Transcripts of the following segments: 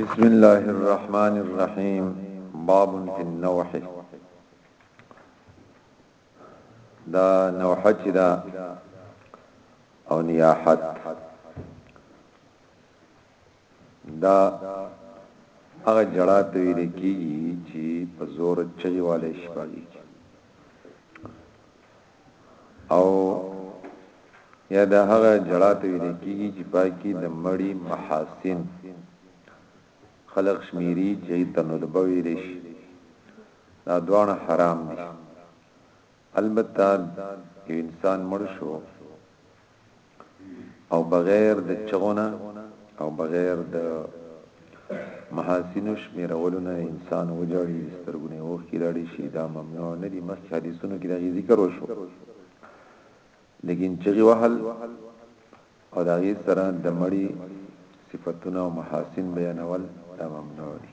بسم الله الرحمن الرحيم باب في النوح دا نوحت دا او نياحت دا هغه جړا ته ویل کیږي چې په زور چغې والے شپږي او یا دا هغه جړا ته ویل کیږي چې پاکي د مړی محاسن خلق شمیری چې تنودبه ویل شي دا دوان حرام دي البته یو انسان مړ شو او بغیر د چغو نه او بغیر د محاسنو شمیرولو نه انسان وجړي سترګونه اوخ کې راړي شي دا ممنوع نه دي مخکې حدیثونو کې دا ذکر وشو لیکن چغي وهل او دا غي سره د مړی صفاتونه او محاسن بیانول دا ممنوع دي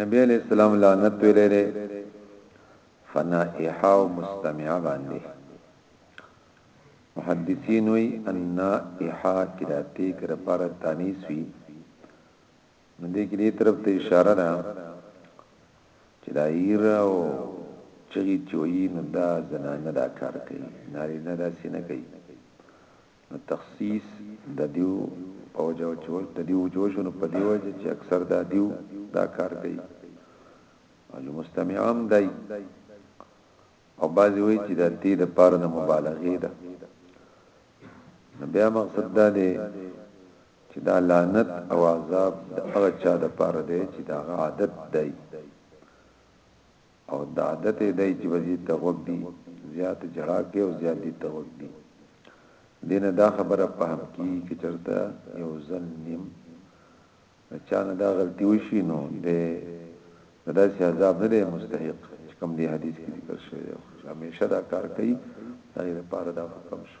نبی علیه السلام لعنت ویلی دی فنائحه او مستمعه باندې محدثین وی النائحه کراتی کر پارا تانیس وی ندې کې دې طرف ته اشاره ده چې دا ایر او چغی چوی نو دا زنانه دا کار کوي ناری نه دا سینه کوي نو تخصیص ددیو په وجه او چې وجه ددیو وجه وشو نو په دی وجه چې اکثر دا دیو دا کار کوي او چې مستمع هم دی او بعضی وی چې دا دی د پاره د مبالغه ده نو بیا مقصد دا دی چې دا لعنت او عذاب د هغه چا د پاره دی چې دا عادت دی او دعادت یې دای چې وزیر ته غوږ دي زیات جړا کوي او زیات دي ته غوږ دي دینه دا خبره پهم کی چې چرته یو ځل نیم چانه دا غلطي وشي نو ده دا سي عذاب نه دی مستحق چې کوم دی حدیث کې ذکر شوی دی همیشه دا کار کوي هغه لپاره دا حکم شو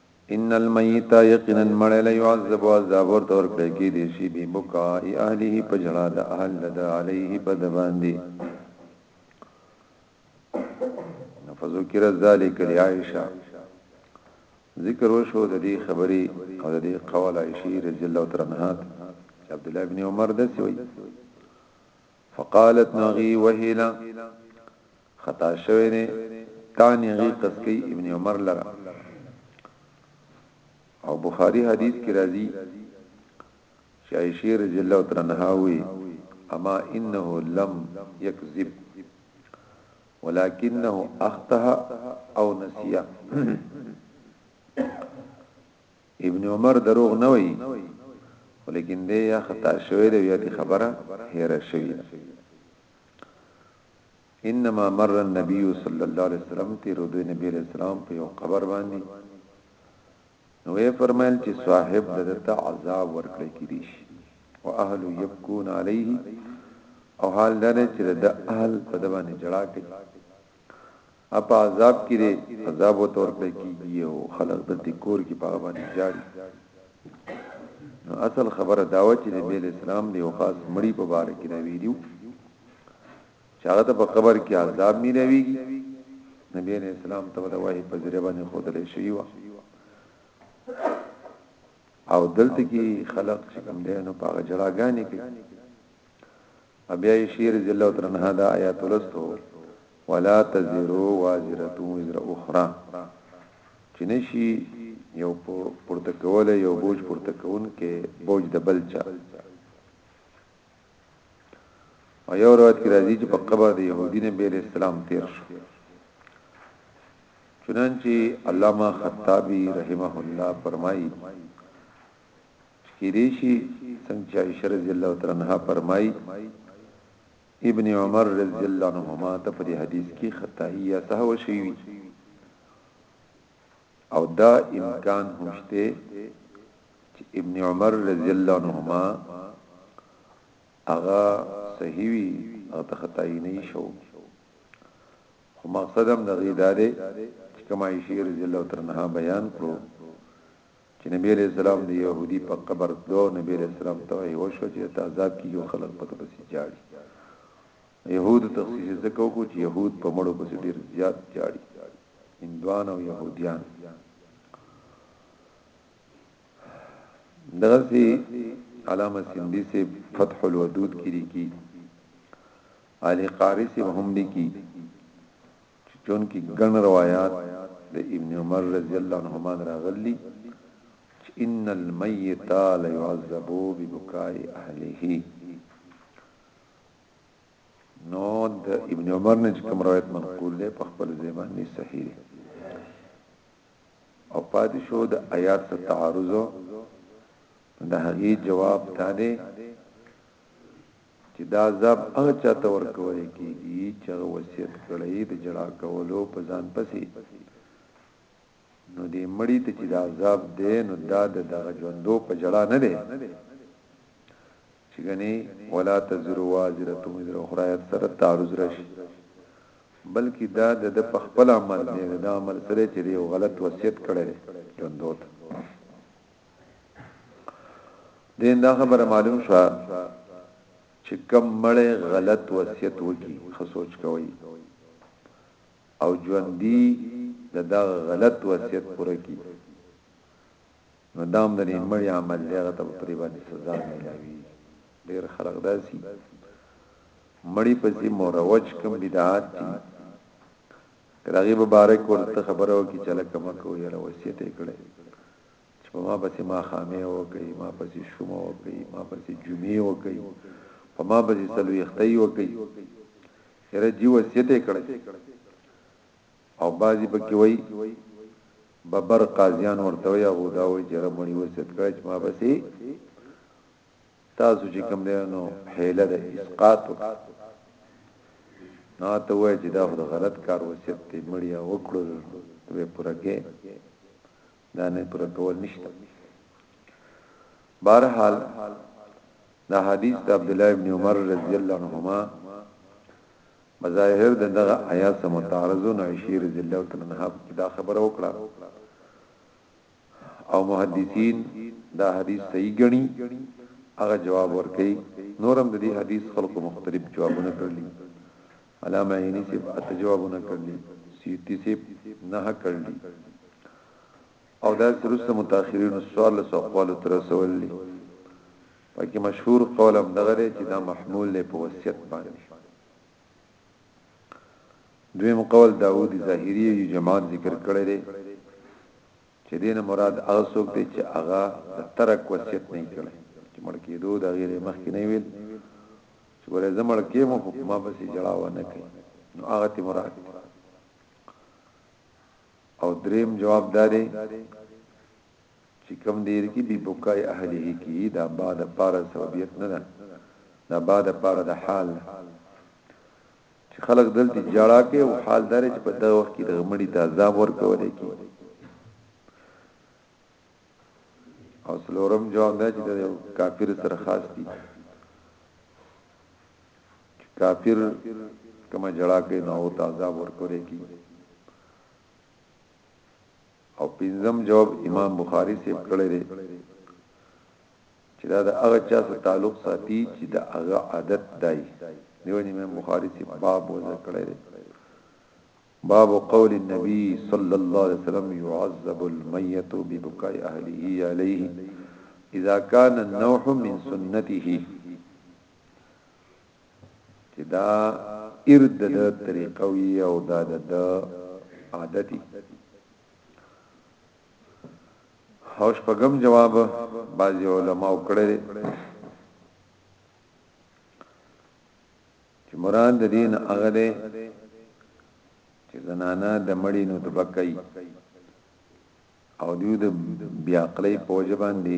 ان المیت یقینا مړی له یعذب عذاب ورته ورکړی کی دی شی بی بکاء اهله په جړا د اهل د علیه په د باندې فذکر ذلک لعائشه ذکر وشو د دې خبرې او د دې قول عائشه رضی الله تعالی عنها چې عبد الله ابن عمر د سوي فقالت نغي وهلا خطا شوی دی تان یغی تسکی ابن عمر لره او بخاری حدیث کی راضی شایشی رضی اللہ ترنها وی اما انه لم یکذب ولكنه اخطها او نسیا ابن عمر دروغ نه وی ولیکن دی یا خطا شوی دی یا دی خبره هیر شوی انما مر النبی صلی الله علیه وسلم تیرودوی نبی علیه السلام په یو قبر باندی نو یې فرمایل چې صاحب دته عذاب ورکړی کیدیش او اهل یبکون علیه او حال دره چې د اهل په دبانې جړا کوي هغه په عذاب کې دی عذاب ورته ورکړی کیږي او خلک د ټکور کې په هغه باندې جاړي نو اصل خبره دا و چې نبی اسلام دی او خاص مړی په بار کې نه ویلو چې هغه ته په قبر کې عذاب میلويږي نبی اسلام ته د وحی په ذریعہ باندې خود لري شي وا او دلته کې خلق چې کوم دی نو په جړاګانې کې او بیا یې شعر رضی الله تعالی عنها دا آیات ولوستو ولا تزر وازره وزر اخرى چې نشي یو پورته کوله یو بوج پورته کون کې بوج د بلچا او یو روایت کې راځي چې په قبر د يهودي نبی عليه السلام تیر شو چنانچه علامه خطابی رحمه الله فرمایي کیدای شي څنګه چې عائشه رضی الله تعالی عنها فرمایي ابن عمر رضی الله عنهما ته په دې حدیث کې خطائی یا سهو شوی وي او دا امکان هم شته چې ابن عمر رضی الله عنهما هغه صحیح وي او ته خطائی نه شو خو مقصد هم د غیداده چې کما عائشه رضی الله تعالی عنها بیان کړو چې نبی علیه السلام د یهودي په قبر تلو، نبی علیه السلام ته وحي وشوه چې درته عذاب کېږي او خلک په ده پسې ژاړي. د یهودو تخصیص یې ځکه وکړو چې یهود په مړو پسې ډېر زیات ژاړي، هندوان او یهودیان. دغسې علامه سندي صاحب فتح الودود کې لیکي، علي قاري صاحب هم لیکي، چې چونکه ګڼ روایات د ابن عمر رضی الله عنهما نه راغلي دي چې ان المیت لیعذب ببکاء اهله نو د ابن عمر نه چې کوم روایت منقول دی په خپل ځای باندې صحیح دی او پاتې شو د آیات سره تعارض د هغې جواب دا دی چې دا عذاب هغه چا ته ورکول کېږي چې هغه وصیت کړی د ژړا کولو په ځان پسې نو دې مړی ته چې دا عذاب دی نو دا د دغه ژوندو په ژړا نه دی چې غني ولا تزرو وازره تو مزر اخرى سره تعرض راشي بلکې دا د خپل عمل دی دا عمل سره چې یو غلط وصیت کړی ژوندوت دین دا خبره معلوم شوه چې کم مړې غلط وصیت وکي خو سوچ کوي او ژوندۍ د دا غلط وصیت پوره کی نو دام د مړی عمل لغه ته پرې باندې سزا ملوي ډیر خلق داسي مړی په سي مروج کم بدعات دي کراغي مبارک ورته خبرو کې چلک مکو یره وصیت کړي چې په ما پسې ماښامې وکړي، ما پسې شومه وکړي، ما پسې جمعې وکړي، په ما پسې څلوېښتۍ وکړي، یره جي وصیت یې کړی او بعضې په کې وایي ببر قاضیان ورته وایي هغو دا وایي چې یره مړي وصیت کړی چې ما پسې تاسو چې کوم دی نو حیله د اسقاط وکړه نو ته وای چې دا خو غلط کار وصیت دی مړیا وکړو به پوره کې دا نه پوره کول نشته بهرحال دا حدیث د عبد الله ابن عمر رضی الله عنهما مظاهر دغه آیات سره متعارضون عشیر رضی الله تعالی عنہ دا خبره وکړه او محدثین دا حدیث صحیح ګڼي هغه جواب ورکړي نورم د دې حدیث خلکو مختلف جوابونه کړلي علامه عینی سی اته جوابونه کړلي سیوطی سی نه کړلي او دا سرسته متأخرین سوال له اقوال تر رسولي پکې مشهور قول هم دغه چې دا محمول له په وصیت باندې دویم قول داوود ظاهری یو جماعت ذکر کړی دی چې دین مراد هغه څوک دی چې هغه د ترک وصیت نه کړي چې مړ کېدو د غیر مخ کې نه ویل چې ولې زمړ کې مو حکما بس جړا و نه کوي نو هغه تی مراد دی او دریم جواب داري چی کوم دیر کی بی بکاء اهله کی دا با د پاره د سببیت نه ده دا با د پاره د حال ده چی خلق دلته جړا کوي او حال دار چې په دغه وخت کې د غمړي ته عذاب ورکول کی او سلورم جواب دا چې د کافر سره خاص دي کافر کما جړا کوي نو او تعذاب ورکول کی او پنځم جواب امام بخاری صاحب کړی دی چې دا د هغه چا سره تعلق ساتي چې د هغه عادت دی دیو جن امام بخاری صاحب باب وذکر کړی دی باب قول النبي صلى الله عليه وسلم يعذب الميت ببكاء اهله عليه اذا كان النوح من سنته چې دا ارد د طریقه وي او دا د عادتي هوش پغم جواب بعضی علما وکړي چې مراد د دین هغه دی چې زنانا د مړی نو تبکای او دیو د بیا عقلې پوجبان دي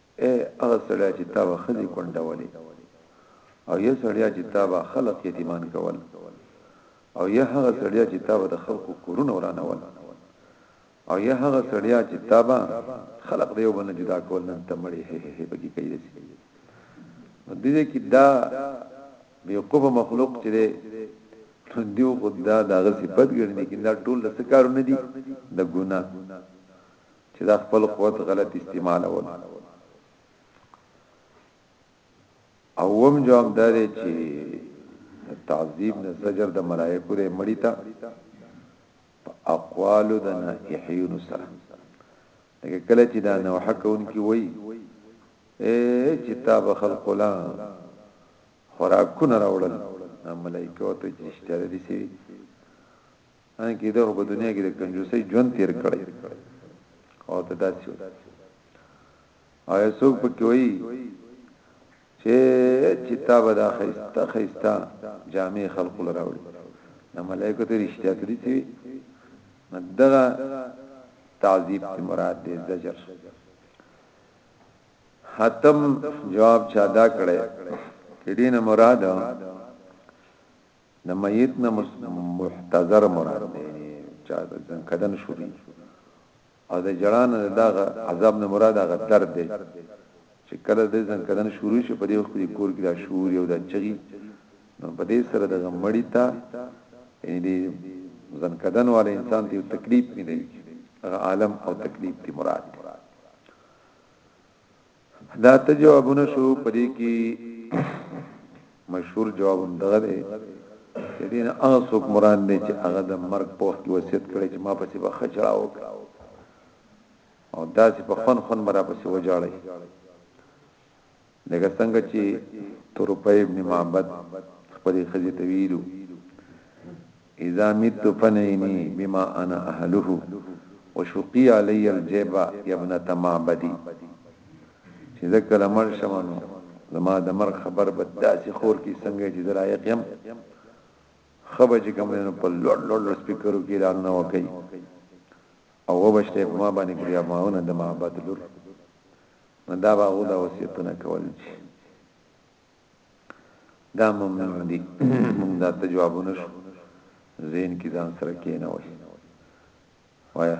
اې هغه سړیه چې تا به ښځې کونډولې او یا سړیه چې تا به خلق یتیمان کول او یا هغه سړیه چې تا به د خلقو کورونه ورانول او یا هغه سړیا چې تابا خلق دیو باندې جدا کول نن ته مړی هه هه پکې کوي دي نو دې کې دا بیوقوف مخلوق چې دیو خدا داغه صفت ګرځي کې دا ټول د سکارونه دي د ګنا چې دا خپل قوت غلط استعمالول او وم جواب دا دی چې تعذيب نه زجر د ملائکه لري مړی ته اقوال د نائحيون سره لکه کله چې دا نو حقون کی وای اے چې تا به خلق لا خوراکونه راوړل ملائکه ته چې اشتره دي سي ان کې ده په دنیا کې د کنجوسۍ ژوند تیر کړي او ته داسې او څوک پکې وایي چې چې تا به دا خيسته خيسته جامع خلق لراوړي د ملائکه ته رښتیا تدې چې مدغه تعذيب ته مراد دې زجر حتم جواب چا دا کړي کډینه مراد د ميت نه محتضر مراد دی چا د ځنکدن شو دی او د جړان نه دغه عذاب نه مراد هغه درد دی چې کله د ځنکدن شروع شي په دې وخت کې کور کې دا شعور یو دا چغي نو په دې سره دغه مړی ته یعنی دې ځنکدن والے انسان ته تکلیف ملي هغه عالم او تکلیف دی مراد دی دا ته جوابونه شو پدې کې مشهور جواب دغه دی چې دین هغه څوک مراد دی چې هغه د مرګ په وخت وصیت کړي چې ما پسې به خچړا وکړه او دا چې په خون خون مرا پسې وجاړي لکه څنګه چې تورپای ابن معبد خپل خزي طویلو اذا مت فنعینی بما انا اهله وشقی علی الجیب یابنت معبدی چی زه کله مړ شم نو زما د مرګ خبر به داسې خور کی څنګه چې زه لایق یم خبر چې کوم نه په لوړ لوړ سپیکرو کې اعلانونه وکړي او وبشته په ما باندې کړیا ماونه د معبد لور نو دا به او دا وصیتونه کول شي دا ممنون دي مونږ دا ته جوابونه شو زین کی ځان سره کینه وای وایا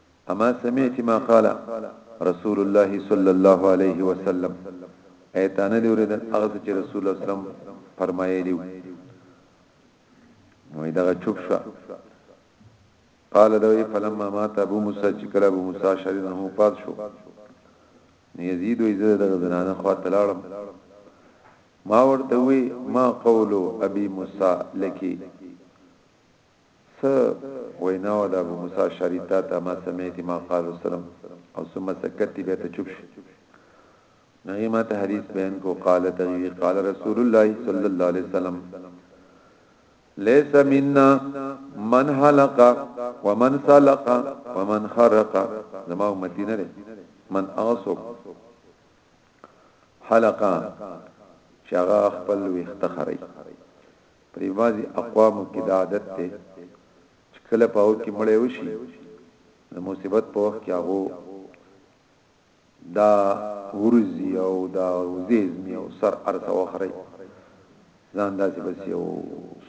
اما سمعت ما قال رسول الله صلی الله علیه وسلم ایتانه دی اوریدل هغه چې رسول الله صلی الله علیه وسلم فرمایلی نو دا چوپ شو قال دوی فلما مات ابو موسی چې کله ابو موسی شری نه پات شو یزید وی زه دغه زنانه خوا تلاړم ما ورته وی ما قول ابي موسی لکی څه وینا وه د ابو موسی اشعری تا ته ما سمعت ما قال وسلم او ثم سکت بیا ته چوپ شو نو هغه ما ته حدیث بیان کو قال تغوی قال رسول الله صلی الله علیه وسلم ليس منا من حلق ومن سلق ومن خرق زما امتی نه من اغصب حلقا شغا خپل ویخت خری پر بعضي اقوامو کې دا عادت دی چې کله په هغو کې مړی وشي د مصیبت په وخت کې هغو دا ورزي او دا وزیزمي او سر ارته وخري ځان داسې بس یو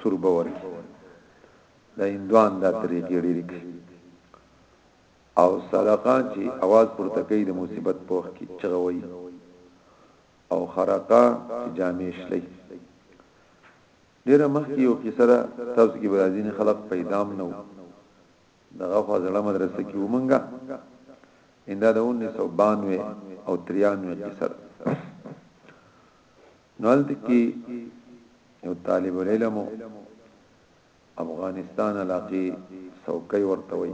سربه ورکي دا اندوان دا طریقې ډېرې کوي او صدقان چې आवाज پورته کوي د مصیبت په وخت کې چغوي او خرقه چې جامې شلي ډیره مخکې یو قصه ده تاسو کې برازین خلق پیدام نو دغه فضله مدرسه کې ومنګه انده د 1992 او 93 قصه ده نوالد کې یو طالب العلم افغانستان علاقه سوکي ورته وي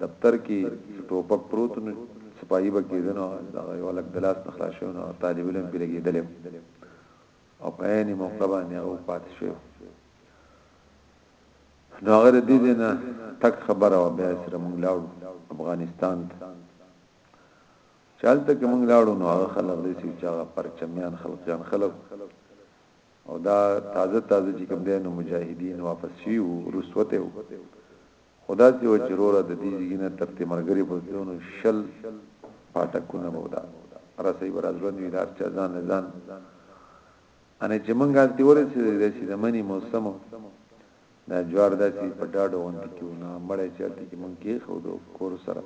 دفتر کی چه ټوپک پروت و نو سپاهی به کیده نو دغه یو هلک دلاس نه خلاص شوی نو هغه طالب علم پی لګیدلی و او په عین موقع باندی هغه اوږ پاتی شوی و نو هغه د دې نه تک خبره و بیا سره مونږ لاړو افغانستان ته چالت کې مونږ لاړو نو هغه خلک دې چې هغه پرچمیان خلقیان خلک او دا تازه تازه چې کوم دین مجاهدین واپس شي او رسوته خو داسې وه چې روره د دې ځیګي نه تر تیمرګرې په تلو نو شل پاټکونه به ودا رسۍ به راځوند وي دار چا ځان له ځان انې چې مونږ هلته ورسېدل داسې د مني موسم دا جوار داسې په ډاډو غونډې کې و نه مړی چې هلته کې مونږ کې خو د کور سره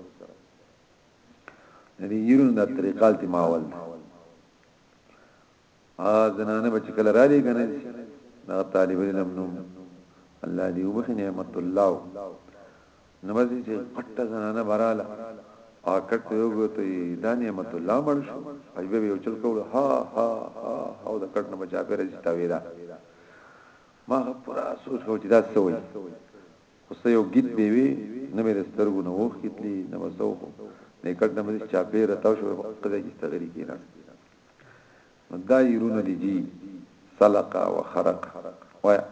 د دې یرون دا طریقه التماول ده هغه زنانه به چې کله را لې غنل شي دا طالب علم نوم الله دې وبخي نعمت الله نو بس چې پټه زنانه براله او کټ یو غوته دا نعمت الله مړ شو اجبه یو چل کول ها ها ها او دا کټ نه بچا پیرا چې تا ویلا ما پورا سوچ کو چې دا سوي خو سه یو گیت به وی نه مې سترګو نه وښتلی نه وسو نه کټ نه مې چا پیرا تا شو په دې کې ستغری کینا نو دا يرونه دي دي سلق او خرق وایا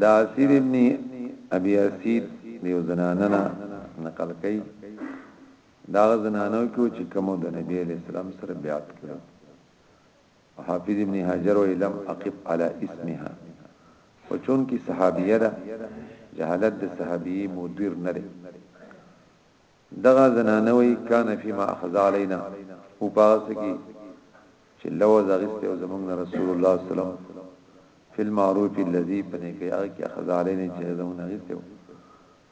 دا اسیر ابن ابي اسید دیو زناننا نقل کئ د هغه زنانو کې و چې کومو د نبي علیه السلام سره بیعت کړی و او حافظ ابن حجر وایي لم اقف علی اسمها خو چونکې صحابیه ده جهالت د صحابیه مدیر نه دی دغه زنانه وایي کان فيما اخذ علينا او پاس کی چې لو زغسته او زمونږ رسول الله صلی الله علیه وسلم فی المعروف الذی پنه کې هغه کې اخذ علینه چې زمونږ غسته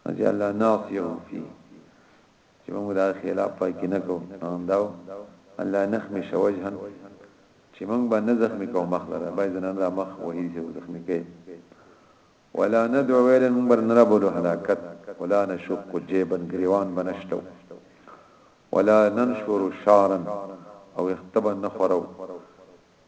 نو چې الله نافيهم فی چې موږ دا خلاف پای کې نه کوو هم داو الله نخمی شوجهن چې موږ به نه زخمی کوو مخ لره بای زنان را مخ وهي چې زخمی کوي ولا ندعو ویل موږ بر نه بولو هلاکت ولا نشق جيبا گریوان بنشتو ولا ننشر شعرا او اختبا نخورو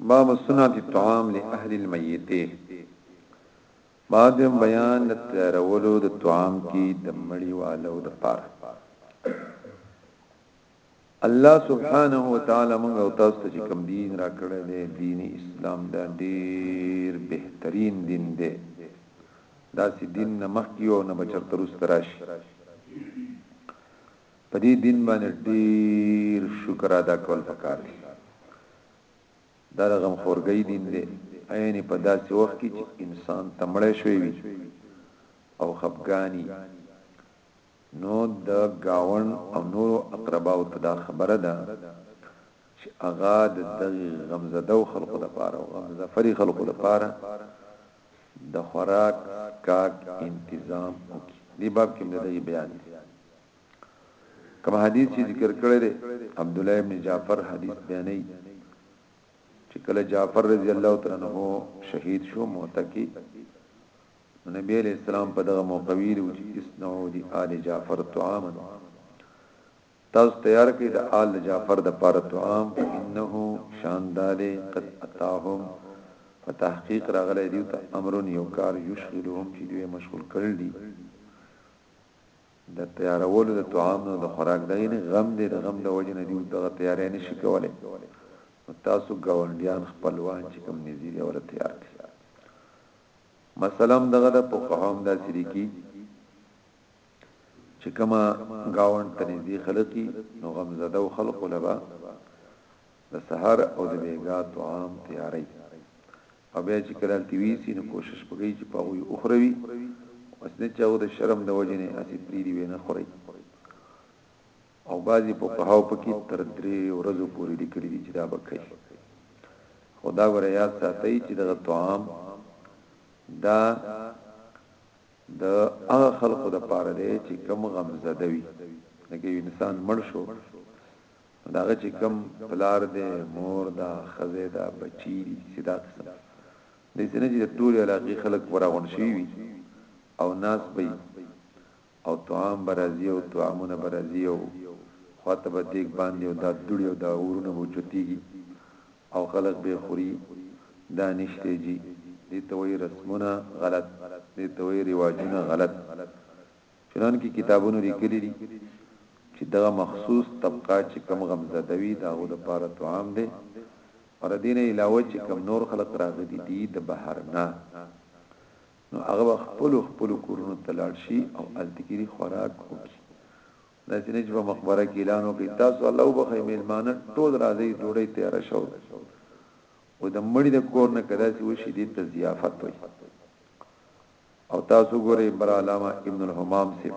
باب سنت الطعام لاهل المیت بعد بیان د تیارولو د طعام کی د مړی والو د پاره الله سبحانه و تعالی موږ او تاسو ته کوم دین را کړی دی دین اسلام دا ډیر بهترین دین دی دا سي دین نه مخکیو او نه بچر تروس تراش په دې دین باندې ډیر شکر ادا کول پکار دی دا غم خورګی دین دی عین په داسې وخت کې چې انسان تمړې شوی وي او خفګانی نو د ګاونډ او نورو اقرباوو ته دا خبره ده چې هغه د دغه غمزدو خلقو د پاره او غمزفري خلقو د پاره د خوراک کاک انتظام وکړي دی باب کې د دې بیان دی کوم حدیث چې ذکر کړی دی عبد الله ابن جعفر حدیث بیانې چې کله جعفر رضی الله تعالی عنہ شهید شو موته کې نو نبی علیه السلام په دغه موقع ویلي وو چې اصنعوا لآل جعفر طعاما تاسو تیار کړئ د آل جعفر د پاره طعام فإنه شان داله قد اتاهم په تحقیق راغلی دیو ته امر یو کار یشغلهم چې دوی مشغول کړل دي د تیارولو د طعام نو د خوراک د یعنی غم دې د غم د وجه نه دی دغه تیارې نشي کولای تاسو ګاونډیان خپلوان چې کوم نږدې دی ور تیار کړئ مسئله هم دغه ده فقهاء هم داسې لیکي چې کما گاوند ته نږدې خلقي نو غم زده او خلق لبا د سحر او د بیګا طعام تیاری او بیا چې کله تیوی سي نو کوشش وکړي چې په وی اخروی اوس نه چاو د شرم د وجنه اسی پری دی نه خوري او بعضی فقهاو په کې تر درې ورځو پورې لیکلي دي چې دا به کوي خو دا ور یاد ساتئ چې دغه طعام دا د هغه خلقو د پاره دی چې کم غم زده وي لکه انسان مړ شو داغه چې کم پلار دی مور دا خزه دا بچی دی سدا قسم د سینې چې ټول علاقې خلک وراغون شي وي او ناس به او طعام به راځي او طعامونه به راځي او خوا ته به دېګ باندې او دا دوړي او دا اورونه به اوچتېږي او خلق به یې خوري دا نشته جي دې ته وایي رسمونه غلط دې ته وایي رواجونه غلط چنانکه کتابونو لیکلي دي چې دغه مخصوص طبقه چې کم غمزده وي د هغو د پاره طعام دی او د دې نه علاوه چې کم نور خلق راغلي دي د بهر نه نو هغه به خپلو خپلو کورونو ته لاړ شي او هلته کې دې خوراک وکړي. داسې نه چې په مقبره کې اعلان وکړي، تاسو الله وبخښئ مېلمانه ټول راځئ ډوډۍ تیاره شوې او د مړي د کور نه که داسې وشي دې ته ضیافت وایي او تاسو وګورئ برا علامه ابن الهمام صیب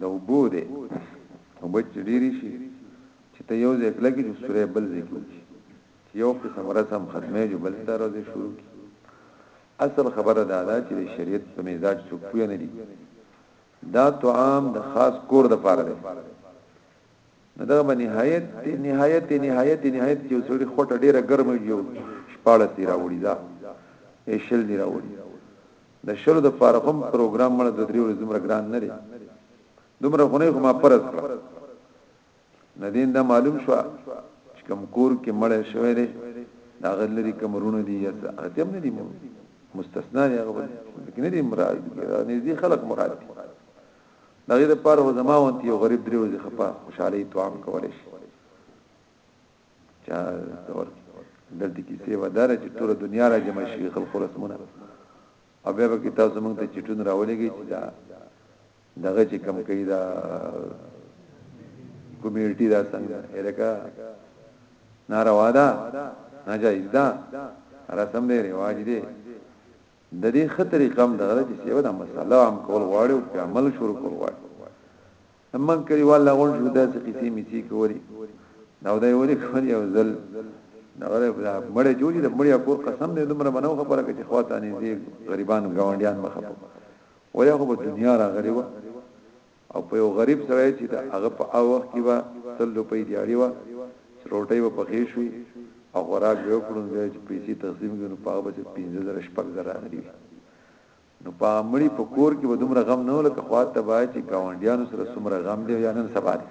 د اوبو دی اوبه چې ډېرې شي چې ته یو ځای کلکې چې سورې بل ځای کې وشي چې یو قسم رسم ختمې جو بل ته راځي شروع کی اصل خبره دا ده چې شریعت په مزاج څوک پوه نه دي دا طعام د خاص کور د پاره دی نو دا به نهایت نهایت نهایت نهایت چې سوري خټه ډیره ګرمه جو شپاله تی راوړي دا ایشل دی راوړي د شلو د پاره خو هم پروګرام مړه دوه درې ورځې دومره ګران نه دی دومره خو نه خو ما پرز کړ نه دین دا معلوم شو چې کوم کور کې مړ شوی دی دا غلری کمرونه دي یا څه هغه هم نه دي مستثنا دی هغه نه دي مراد دي نږدې خلک مراد دي دغه د پاره زما وانت یو غریب درې ورځې خپه خوشحالي توام کولای شي چا تور دلته کې سی ودار چې ټول دنیا را جمع شي خلق رسمونه او بیا به تاسو موږ ته چټون راولېږي چې دا دغه چې کم کوي دا کمیونټي دا څنګه الکا ناروا ده ناجایز ده رسم دی رواج دی د دې خطرې کم دغه چې سیو دا مسله عام کول غواړي او عمل شروع کول غواړي موږ کلیوال لا غون شو داسې قصې میسي کولې دا ودای ولې کولې او زل دا غره بلا مړې جوړې د مړې کور قسم دې دومره منو خبره کې چې خواته نه دي غریبان غونډیان مخه په ولې خو په دنیا راغلی و او په یو غریب سره چې دا هغه په او وخت کې وا سل روپۍ دی اړې و روټۍ و پخې شوې او خوراک یو کړو چې پیسې تقسیم کړو په هغه بس 15000 شپږ زره راغلي نو په مړي په کور کې به دومره غم نه ولکه خوات ته باید چې گاونډیانو سره څومره غم دی یا نن سبا دی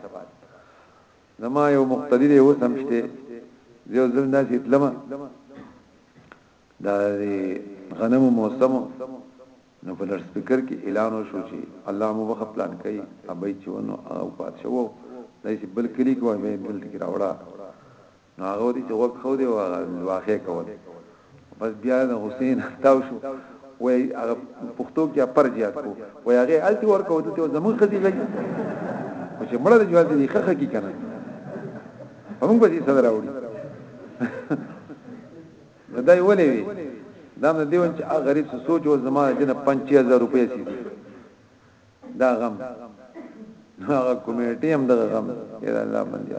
زما یو مقتدی دی اوس هم شته زه ځل داسې اتلم دا غنم موسم نو په لر سپیکر کې اعلان وشو چې الله مو بخ پلان کوي ابي چونو او پات شو دایسي بل کلی کوه به دلته کې راوړه نو هغه ورته چې وک خو دی وغه واخې کول بس بیا د حسین تاو شو وای هغه پښتو کې پر زیات کو وای هغه التی ورکو ته زمون خدي لګي او چې مړه د جواز دي خخه کی کنه هم په دې صدر اوړي دا یې ولې وي دا مې دیون چې هغه غریب څه سوچ او زمانه جن 5000 روپۍ سي دا غم هغه کمیټې هم دغه غم اې الله باندې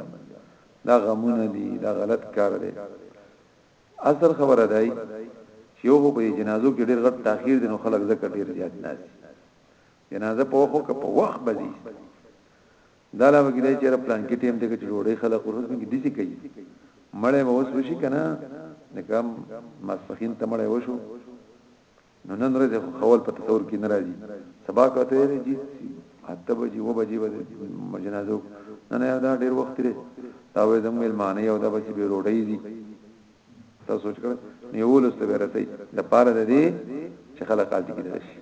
دا غمونه دي دا غلط کار دی اصل خبره ده چې یو په جنازو کې ډېر غټ تاخير دي نو خلک زکه ډېر زیات ناشي جنازه په وخت کې په وخت بزي دا لا وګړي چې را پلان کې ټیم ته کې جوړې خلک ورس کې دي څه کوي مړې به اوس وشي کنه نکم مسخین ته مړې وشو نو نن ورځ خو کول په تصور کې نه راځي سبا کا ته یې جی اته بجې و بجې به جنازو نه نه دا ډیر وخت لري دا وې زموږ ملمانه یو دا بچي به روډي دي تاسو سوچ کړئ نیول است به رسي د پاره د دې چې خلک قاضي کې راشي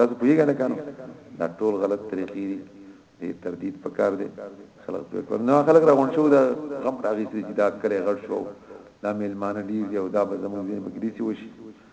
تاسو پیګل کانو دا ټول غلط طریقې دي دې تردید پکار دي خلک په پر نو خلک راغون شو دا غم راغی چې دا کړي غړ شو دا ملمانه ډیر دی او دا به زموږ دې مګریسي وشي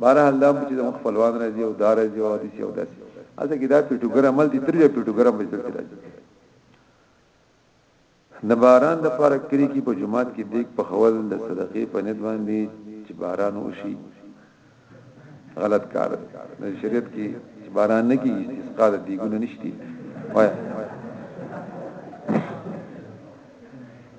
بهر حال دا چې د خپلوان راځي او دار راځي او دي او داسي اته کې دا پیټوګر عمل دي تر دې پیټوګر عمل دي راځي د باران د پاره کړی کې په جمعات کې دیک په خول د صدقې په ند باندې چې باران وشي غلط کار دی د شریعت کې چې باران نه کیږي استسقا د دیګونه نشتی وای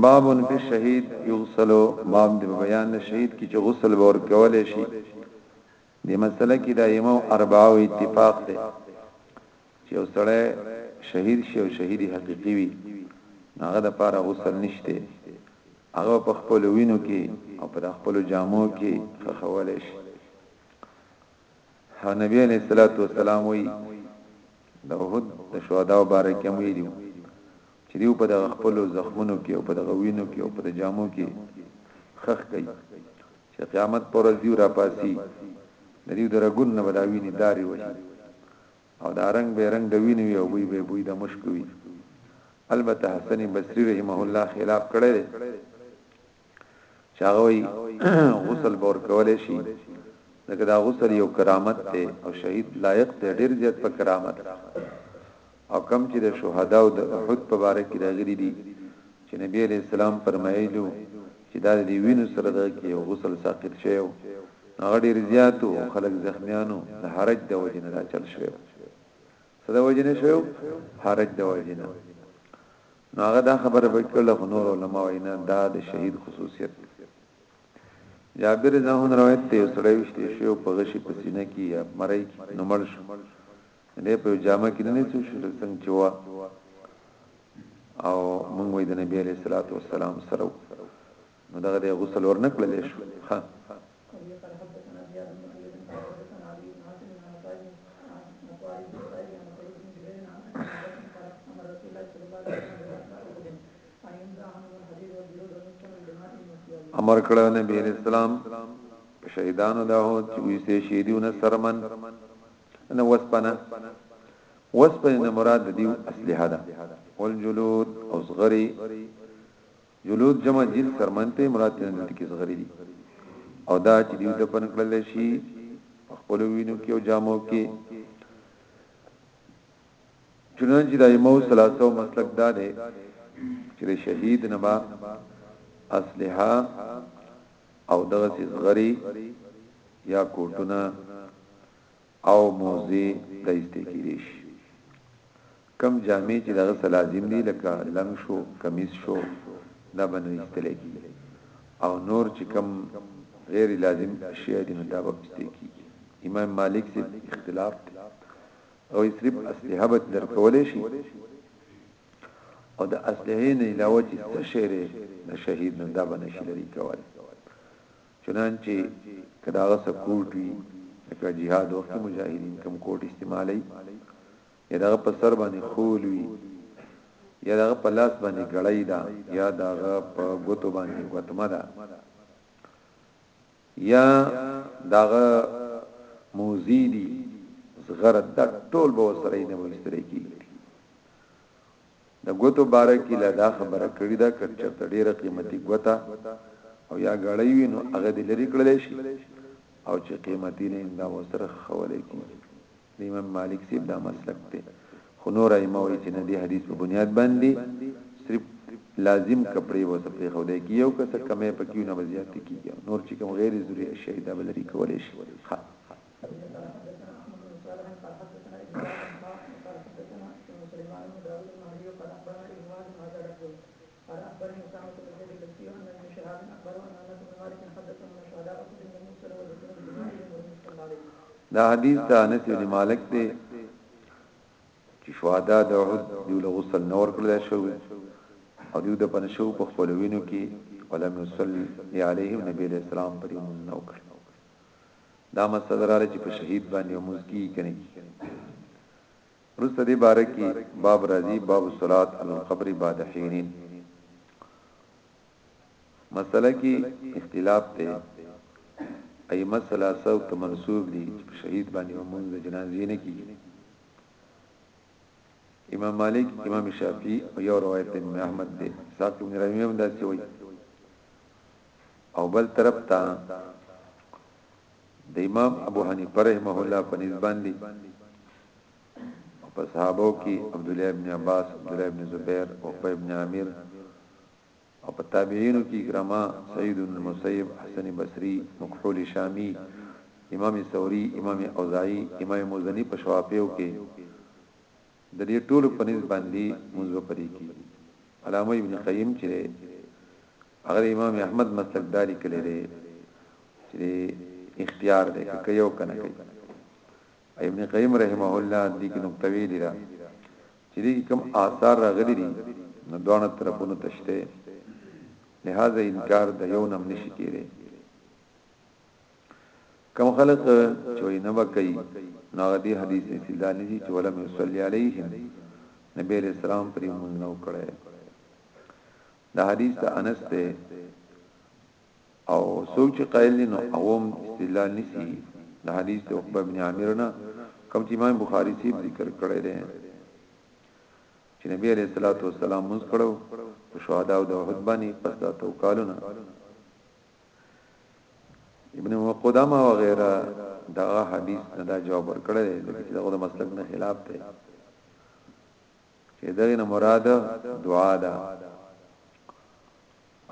باب فی الشهید یغسل باب د بیان شهید کی چې غسل ور کول شي د مسله کې د ایمو اربعو اتفاق دی چې وسړی شهید شي او شهید حقيقي وي هغه د پاره غسل نشته هغه په خپل وینو کې او په خپل جامو کې خخول شي او نبی علیه الصلاۃ والسلام وی د احد د شهدا مبارک هم ویلو چې دیو په دغه خپل زخمونو کې او په دغه وینو کې او په جامو کې خخ کوي چې قیامت پر ورځ دیو را پاسي د دیو درګون نه بداویني داري وشي او دا رنگ به رنگ د وینو او بوی به بوی د مشک وی البته حسن بصری رحمه الله خلاف کړی چاغوي غسل بور کولې شي لکه دا غسل یو کرامت ته او شهید لایق ته ډیر زیات په کرامت او کم چې د شهدا او د احد په باره کې راغلي دي چې نبی علی السلام فرمایلو چې دا د وینو سره د کې یو غسل ساقط شوی او هغه ډیر زیات او خلک زخمیانو د حرج د وجې نه چل شوی صدا وجې نه شوی حرج د وجې نه نو هغه دا خبره به کړله خو نور علما وایي نه دا د شهید خصوصیت دی جابر زهون روایت ته یو سړی وشتي شو په غشي په سینه کې یا مړی کې نو مړ شو دې په جامه کې نه څه شو څنګه چې وا او موږ وې د نبی عليه الصلاه والسلام سره نو دغه دی غسل ورنکړل شو ها امر کړو نبی اسلام شهیدانو دا هو چې وي سي شهیدونه سرمن نو وسپنه وسپنه مراد دی اصلي هدا والجلود او صغری جلود جمع جلد سرمن ته مراد ترې لوټي کې زغري دي او دا چې دیو د پن کړل شي په خپل وینو کې او جامو کې چنانچې د ایمو ثلاثه مسلک دا دی چې شهید نبا اسلحه او دغه زغری یا کوټونه او موضع د ایستې کیدی شي کوم جامې چې دغه څخه لازم دي لکه لنګ شو کمیس شو دا به نه ایستلی کیږي او نور چې کوم غیر لازم شی دي نو دا به ایستې کیږي امام مالک سي اختلاف دی او صرف استهابت درکول شي او د اسلحې نه علاوه چې څه شی د شهید نه دا به نشي لري کول چنانچه که د هغه څه کوټ وي لکه جهاد وخت کې مجاهدین کم کوټ استعمالوي یا دغه په سر باندې خول وي یا دغه په لاس باندې ګړۍ ده یا دغه په ګوتو باندې ګوتمه ده یا دغه موزیدی زغرت دا ټول به سره نه وستري کیږي د ګوتو باره کی لا دا خبره کړی ده که چرته ډیره قیمتی ګوته او یا ګړی وی نو هغه دی لری کړلی شی او چه قیمتی نه نو دا ورسره خښولی کیږی د امام مالک صیب دا مسلک دی خو نور ائمه وایی چه نه دی حدیث په بنیاد باندی صرف لازم کپړی به ورسره پریښودی کی یو که څه کمی پکی وی نو به زیاتی کیږی نور چه کوم غیر ضروری اشیای دا به لری کولای شی دا حدیث د انس بن مالک دی چې شهدا د احد دی له غسل نور کړل شو او دیو د پن شو په خپل وینو کې ولم يصلي عليهم نبی اسلام پر موږ نو کړ دا مسئله رااله چې په شهید باندې لمونځ کیږي کنه کیږي روسته دې باره کې باب راځي باب الصلات علی القبر بعد حینین مسله کې اختلاف دی ای مسله سو ته منسوب دي چې شهید باندې موږ د جنازې نه کیږي امام مالک امام شافعی او یو روایت امام احمد دی اسحاق ابن راهوی هم داسې وایي او بل طرف ته د امام ابو حنیفه رحمه الله په نسبت دی او په صحابه کې عبد الله ابن عباس عبد الله ابن زبیر او ابن عامر او په تابعینو کی اکرمه، سعید بن المسیب، حسن بصری، مکحول شامی، امام ثوری، امام اوزاعی، امام مزنی په شوافیو کی د دی ټولو په نزد باندی مونځ دوه پری کیږی علامه ابن قیم چی دی هغه د امام احمد مسلک دا لیکلی دی چی دی اختیار دی که کوی او که نه کوی ابن قیم رحمه الله دی کی نکته ویلی ده چې دې کې کوم آثار راغلي دي نو دواړه طرفونو ته شته لهذا انکار د یو نم نشي کېږي کوم خلق چې نه وکي نو دې حدیث استدلال نشي چې ولم يصلي عليهم نبی علیہ السلام پر موږ نو کړه دا حدیث ته انس ته او څوک چې قائل دي نو هغه هم استدلال نيسي د حديث د عقبه بن عامر نه کوم چې امام بخاري سي ذکر کړی دی چې نبی عليه الصلاه والسلام موږ کړو په شهدا او د احد باندې پس دا تو کالونه ابن قدامه و غیره دا حدیث نه دا جواب ورکړی دی چې دا د مسلک نه خلاف دی چې دغه نه مراد دعا ده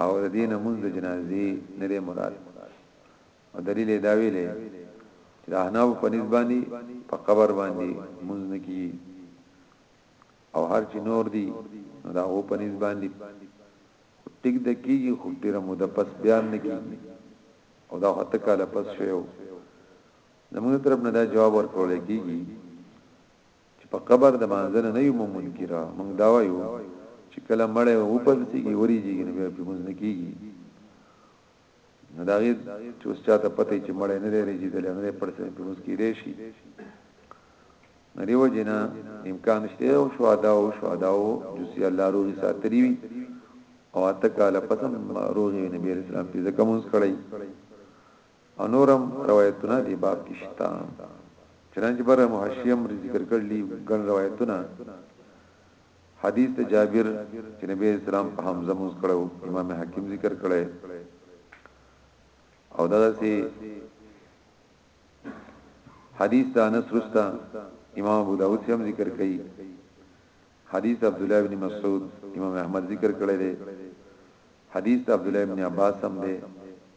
او د دین منځ د جنازي نه دی مراد او دلیل دا ویلې چې د احناف په نسبت باندې په قبر باندې منځ نه کی او هر چې نور دی نو دا هو په نسبت باندې ټیک د کیږي خو ډیره مده پس بیا نه کیږي او دا هته کاله پس شوی زموږ طرف نه دا جواب ورکول کیږي چې په قبر د مانځه نه نه یو موږ منکره موږ دا وایو چې کله مړی وپلسیږي وریږي نو بیا په موږ نه کیږي نو دا غي چې اوس چاته پته چې مړی نه لري چې دل نه لري پړسه په موږ کې دی شي نریو جنا امکان شته او شهدا او شهدا او جسی الله روحي ساتلی وي او اته کاله پسم روغي نبی اسلام په ځکه مونږ کړی او نور هم روایتونه دې باب کې شته چنانچه بر هم حاشیه هم ذکر کړلي ګڼ روایتونه حدیث ته جابر چې نبی اسلام په حمزه موږ کړو امام حکیم ذکر کړي او دا سي حدیث ته انس رستا امام ابو داود هم ذکر کړي حديث د عبدالله ابن مسعود امام احمد ذکر کړی دی حديث د عبدالله ابن عباس هم دی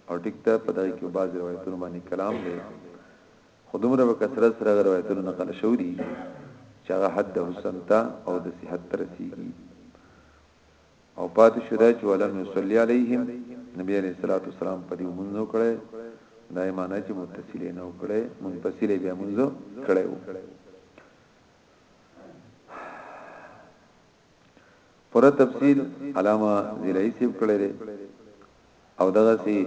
او ټیک ته په دغه کې بعض روایتونو باندې کلام دی خو دومره په کثرت سره د روایتونو نقل شوی دی چې هغه حد د حسن ته او د صحت ته رسیږي او پاتې شو دا چې ولم یصلی علیهم نبی علیہ الصلوۃ والسلام په دې مونږ کړه دا معنی چې متصل نه وکړي منفصل بیا مونږ کړه پوره تفصیل علامه زیلای سیب کړی دی او دغه سي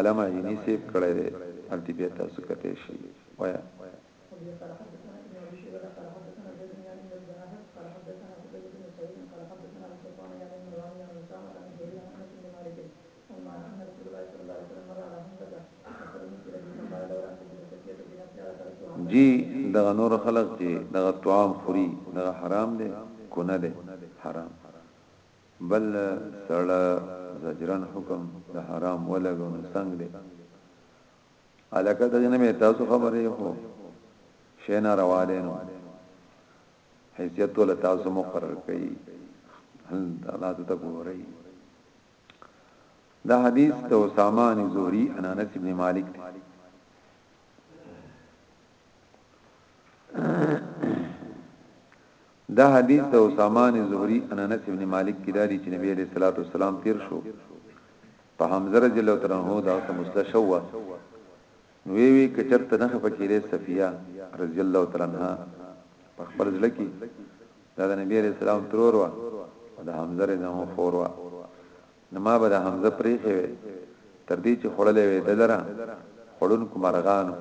علامه عینی سیب کړی دی البته بیا تاسو کته شي وایا عمر ان رسول الله صلی الله علیه وسلم مر علی حمزه فقرنی کی ربی فقال لو رحمت بن صفیه بن نفیع لترکتها جی دغه نور خلق چې دغه طعام خوري دغه حرام دی کنه دی حرام بل سړه زجرن حکم د حرام ولګو نو څنګه دی الکه دغه نه مې تاسو خبرې خو شینا روا دي نو حیثیت ول تاسو مقرر کړي هل الله ته ګورئ دا حدیث د اسامه عن زهری عن انس ابن مالک دی دا حدیث د اسامه بن زهری ان انس بن مالک کی دادی چې نبی علیہ الصلوۃ والسلام تیر شو په حمزه رضی الله تعالی عنہ دا سمسله شو نو وی وی که چرته نه خفه کیدی صفیه رضی الله تعالی عنها په خپل زړه کی دا د نبی علیہ السلام ترور وا او د حمزه رضی الله خور وا نو ما به د حمزه پریخه وی تر دې چې خړلې وی دلرا خړون کو مرغانو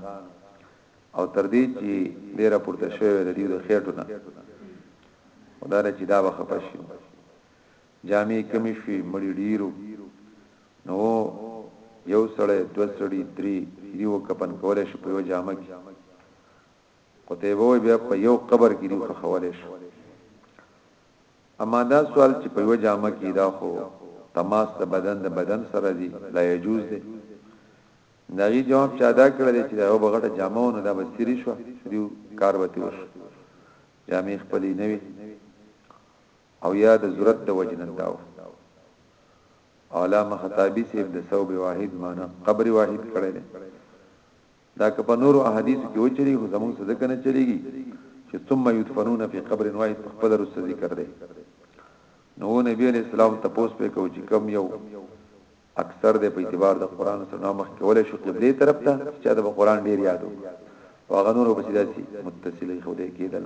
او تر دې چې دې را پورته شوی د دې د خېټونه خدای چې دا به خپشي جامې کمی شوي مړی ډیرو نو یو سړی دوه سړی درې دی و کپن کولای شو په یو جامه کې قتیبه وی بیا په یو قبر کې دی خخولای شو اما دا سوال چې په یو جامه کې دا خو تماس د بدن د بدن سره دی لا یجوز دی نغی جواب چا دا کړل چې دا یو بغټه جامه ونه دا بسری شو دیو کار وتی وش جامې خپلې نه وي او یا د ضرورت د وجنن داو علامه خطابی صاحب د ثوب واحد معنی قبر واحد کړی دی دا که په نورو احادیثو کې وچلی خو زموږ څخه ځکه نه چلیږي چې ثم یدفنون فی قبر واحد په خپل رسته ذکر دی نو نبی علیہ السلام تپوس پې کو چې کم یو اکثر د په اعتبار د قران سره مخ کې ولې شو قبله طرف ته چې د قران ډیر یادو واغه نور په سیداسي متصلې خو دې کېدل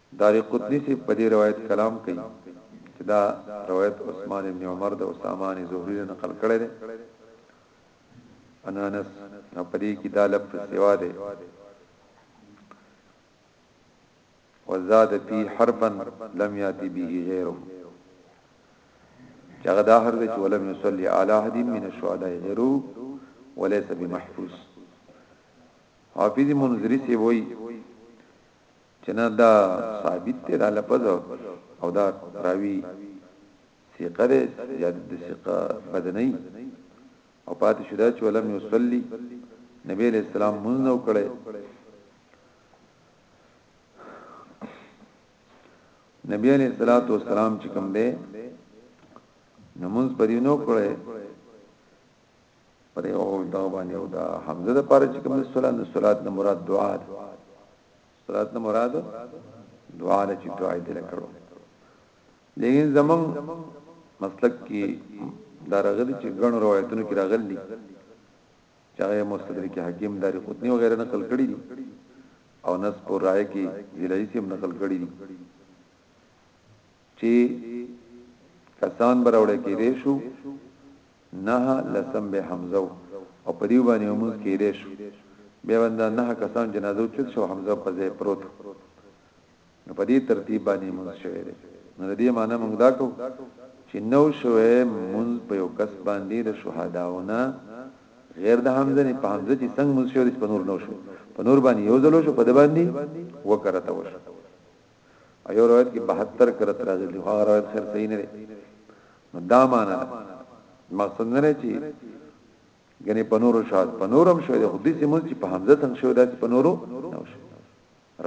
دارقطني صیب په دې روایت کلام کوي چې دا روایت عثمان ابن عمر د اسامه عن زهري نه نقل کړی دی انا انس نو په دې کې دا لفظ سوا دی وزاد فی حرفا لم یاتی به غیره چاغه دا حرف چې ولم یصلی علی احد من الشهداء غیره وليس بمحفوظ حافظ منذری سی وای چه نه دا ثابت دی دا لفظ او دا راوی ثقه دی زیادت د ثقه بدنی او پاتې شو دا چې ولم یصلی نبی علیہ السلام مونږ نو کړي نبی علیہ الصلوۃ والسلام چې کوم دی نمونز پدې نو کړي پر یو دغه باندې او دا حمزه د پاره چې کوم صلات نو صلات نه مراد دعا ده صلات نه مراد دعا ده چې دعا دې کړو لیکن زمون مسلک کې دا راغلي چې ګڼ روایتونو کې راغلي چې هغه مستدرک حکیم داری قطنی وغیرہ نقل کړی دي او نس پر رائے کې ضلعی سیم نقل کړی دي چې کسان براوړې کې دي شو نهه لسم به حمزه وو او په دې باندې مونږ کېدای شو بیا باندې دا نهه کسان جنازه اوچت شو حمزه په ځای پروت نو په دې ترتیب باندې مونږ شوی دی نو دې معنی مونږ دا کو چې نو شوی مونږ په یو کس باندې د شهداونه غیر د حمزه نه په حمزه چې څنګه مونږ شوی په نور نو شو په نور باندې یو ځلو شو په د باندې وکړه تا وشو ایو روایت کې 72 کرت راځي دی هغه روایت خیر صحیح نه دی نو دا معنا مقصد نه چې غني پنورو شاد پنورم شوی دی خو دې سیمه چې په حمزه څنګه شوی دا چې پنورو نه شوی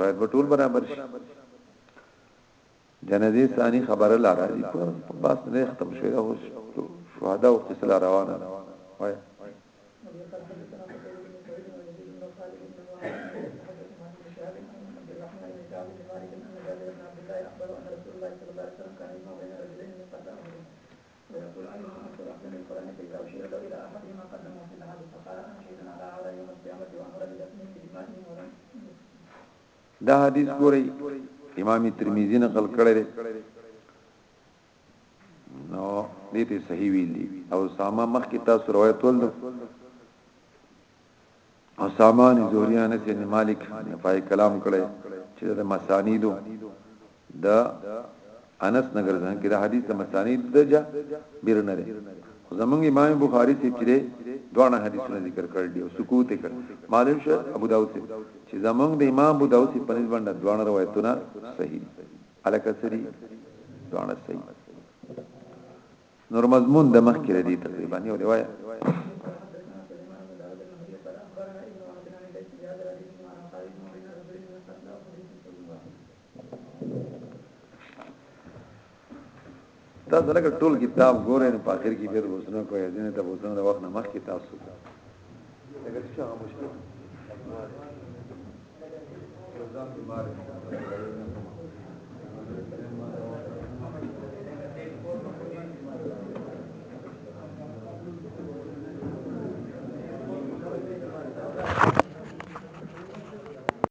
روایت به ټول برابر شي جنازي ثاني خبره لا راځي په باس نه ختم شوی دا شهدا او قصه روانه وای دا حدیث ګوري امام ترمذی نقل کړی نو دې ته صحیح ویل دي او ساما مخ کې تاسو روایت ول دو او سامان زوریان سے مالک پای کلام کړي چې د مسانیدو د انس نګر ځان کې د حدیث د مسانید د جا بیر نه لري خو زمونږ امام بخاری ته چې دوه حدیثونه ذکر کړل دي او سکوت کړ معلوم شه ابو داود چې زمونږ د امام ابو داود په نسبت دوه روایتونه صحیح الکه سری دواړه صحیح نور مضمون د مخ کې دی تقریبا یو دی وای تاسو لکه ټول کتاب ګورئ نو په اخر کې به وسنه کوی ځینې ته وسنه د وخت نه مخکې تاسو کو لکه چې هغه مشکل ځان بیمار